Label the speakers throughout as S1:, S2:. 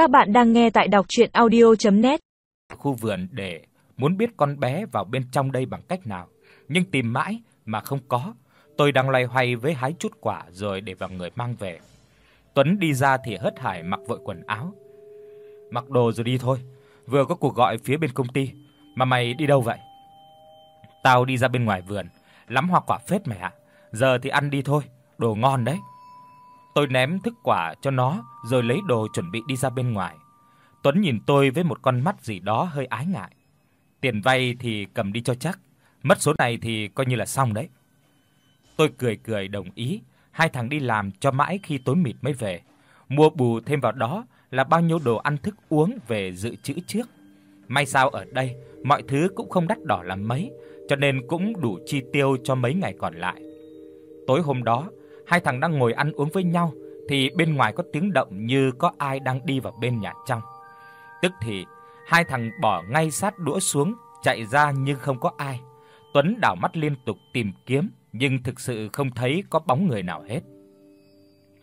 S1: Các bạn đang nghe tại đọc audio net
S2: Khu vườn để muốn biết con bé vào bên trong đây bằng cách nào, nhưng tìm mãi mà không có. Tôi đang loay hoay với hái chút quả rồi để vào người mang về. Tuấn đi ra thì hớt hải mặc vội quần áo. Mặc đồ rồi đi thôi, vừa có cuộc gọi phía bên công ty, mà mày đi đâu vậy? Tao đi ra bên ngoài vườn, lắm hoa quả phết mày ạ. Giờ thì ăn đi thôi, đồ ngon đấy. Tôi ném thức quả cho nó rồi lấy đồ chuẩn bị đi ra bên ngoài. Tuấn nhìn tôi với một con mắt gì đó hơi ái ngại. Tiền vay thì cầm đi cho chắc, mất số này thì coi như là xong đấy. Tôi cười cười đồng ý, hai thằng đi làm cho mãi khi tối mịt mới về. Mua bù thêm vào đó là bao nhiêu đồ ăn thức uống về dự trữ trước. May sao ở đây mọi thứ cũng không đắt đỏ lắm mấy, cho nên cũng đủ chi tiêu cho mấy ngày còn lại. Tối hôm đó, hai thằng đang ngồi ăn uống với nhau thì bên ngoài có tiếng động như có ai đang đi vào bên nhà trong. Tức thì hai thằng bỏ ngay sát đũa xuống, chạy ra nhưng không có ai. Tuấn đảo mắt liên tục tìm kiếm nhưng thực sự không thấy có bóng người nào hết.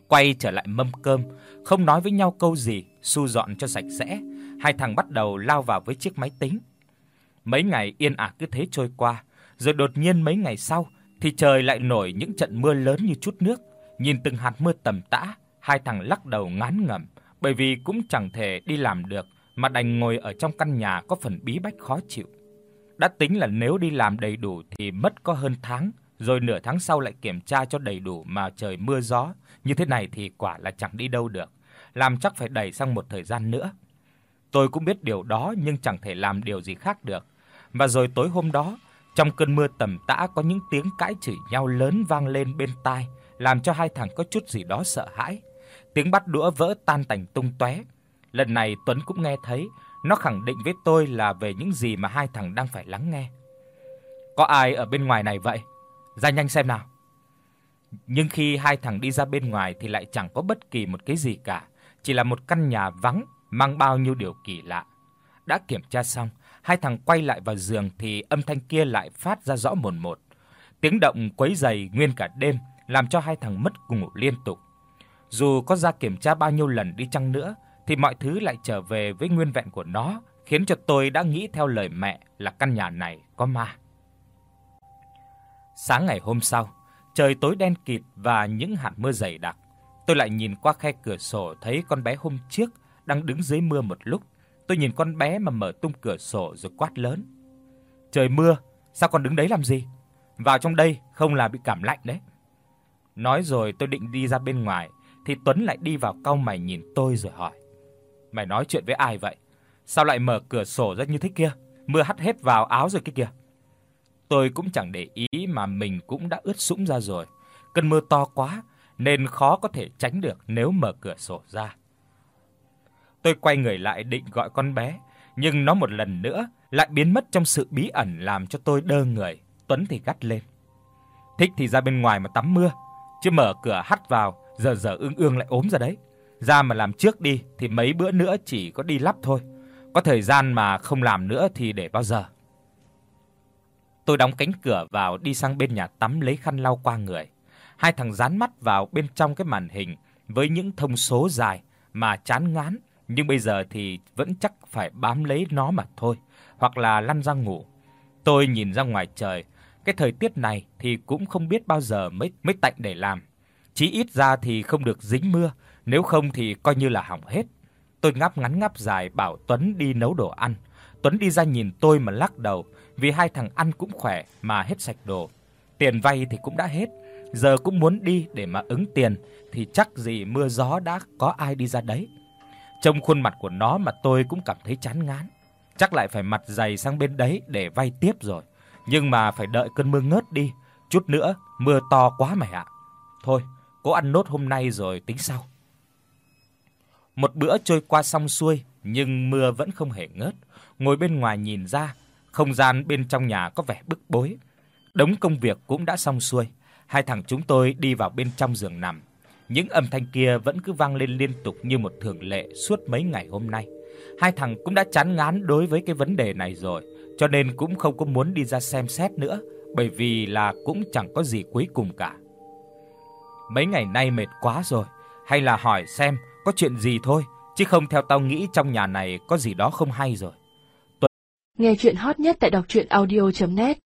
S2: Quay trở lại mâm cơm, không nói với nhau câu gì, su dọn cho sạch sẽ, hai thằng bắt đầu lao vào với chiếc máy tính. Mấy ngày yên ả cứ thế trôi qua, rồi đột nhiên mấy ngày sau thì trời lại nổi những trận mưa lớn như chút nước. Nhìn từng hạt mưa tầm tã, hai thằng lắc đầu ngán ngẩm, bởi vì cũng chẳng thể đi làm được mà đành ngồi ở trong căn nhà có phần bí bách khó chịu. Đã tính là nếu đi làm đầy đủ thì mất có hơn tháng, rồi nửa tháng sau lại kiểm tra cho đầy đủ mà trời mưa gió, như thế này thì quả là chẳng đi đâu được, làm chắc phải đẩy sang một thời gian nữa. Tôi cũng biết điều đó nhưng chẳng thể làm điều gì khác được. Và rồi tối hôm đó, trong cơn mưa tầm tã có những tiếng cãi chửi nhau lớn vang lên bên tai, làm cho hai thằng có chút gì đó sợ hãi. Tiếng bắt đũa vỡ tan tành tung tóe. Lần này Tuấn cũng nghe thấy, nó khẳng định với tôi là về những gì mà hai thằng đang phải lắng nghe. Có ai ở bên ngoài này vậy? Ra nhanh xem nào. Nhưng khi hai thằng đi ra bên ngoài thì lại chẳng có bất kỳ một cái gì cả, chỉ là một căn nhà vắng mang bao nhiêu điều kỳ lạ. Đã kiểm tra xong, hai thằng quay lại vào giường thì âm thanh kia lại phát ra rõ mồn một. Tiếng động quấy rầy nguyên cả đêm, làm cho hai thằng mất ngủ liên tục. Dù có ra kiểm tra bao nhiêu lần đi chăng nữa thì mọi thứ lại trở về với nguyên vẹn của nó, khiến cho tôi đã nghĩ theo lời mẹ là căn nhà này có ma. Sáng ngày hôm sau, trời tối đen kịt và những hạt mưa dày đặc. Tôi lại nhìn qua khe cửa sổ thấy con bé hôm trước đang đứng dưới mưa một lúc. Tôi nhìn con bé mà mở tung cửa sổ rồi quát lớn. "Trời mưa, sao con đứng đấy làm gì? Vào trong đây không là bị cảm lạnh đấy." Nói rồi tôi định đi ra bên ngoài thì Tuấn lại đi vào cau mày nhìn tôi rồi hỏi: "Mày nói chuyện với ai vậy? Sao lại mở cửa sổ ra như thế kia? Mưa hắt hết vào áo rồi kia kìa." Tôi cũng chẳng để ý mà mình cũng đã ướt sũng ra rồi. Cơn mưa to quá nên khó có thể tránh được nếu mở cửa sổ ra. Tôi quay người lại định gọi con bé, nhưng nó một lần nữa lại biến mất trong sự bí ẩn làm cho tôi đơ người. Tuấn thì gắt lên. Thích thì ra bên ngoài mà tắm mưa, chứ mở cửa hắt vào, giờ giờ ương ương lại ốm ra đấy. Ra mà làm trước đi thì mấy bữa nữa chỉ có đi lắp thôi. Có thời gian mà không làm nữa thì để bao giờ. Tôi đóng cánh cửa vào đi sang bên nhà tắm lấy khăn lau qua người. Hai thằng dán mắt vào bên trong cái màn hình với những thông số dài mà chán ngán, nhưng bây giờ thì vẫn chắc phải bám lấy nó mà thôi, hoặc là lăn ra ngủ. Tôi nhìn ra ngoài trời, cái thời tiết này thì cũng không biết bao giờ mới mới tạnh để làm. Chí ít ra thì không được dính mưa, nếu không thì coi như là hỏng hết. Tôi ngáp ngắn ngáp dài bảo Tuấn đi nấu đồ ăn. Tuấn đi ra nhìn tôi mà lắc đầu, vì hai thằng ăn cũng khỏe mà hết sạch đồ. Tiền vay thì cũng đã hết, giờ cũng muốn đi để mà ứng tiền thì chắc gì mưa gió đã có ai đi ra đấy. Trông khuôn mặt của nó mà tôi cũng cảm thấy chán ngán. Chắc lại phải mặt dày sang bên đấy để vay tiếp rồi. Nhưng mà phải đợi cơn mưa ngớt đi, chút nữa mưa to quá mày ạ. Thôi, cố ăn nốt hôm nay rồi tính sau. Một bữa trôi qua xong xuôi, nhưng mưa vẫn không hề ngớt. Ngồi bên ngoài nhìn ra, không gian bên trong nhà có vẻ bức bối. Đống công việc cũng đã xong xuôi, hai thằng chúng tôi đi vào bên trong giường nằm. Những âm thanh kia vẫn cứ vang lên liên tục như một thường lệ suốt mấy ngày hôm nay. Hai thằng cũng đã chán ngán đối với cái vấn đề này rồi, cho nên cũng không có muốn đi ra xem xét nữa, bởi vì là cũng chẳng có gì cuối cùng cả. Mấy ngày nay mệt quá rồi, hay là hỏi xem có chuyện gì thôi, chứ không theo tao nghĩ trong nhà này có gì đó không hay rồi.
S3: Nghe truyện hot nhất tại doctruyenaudio.net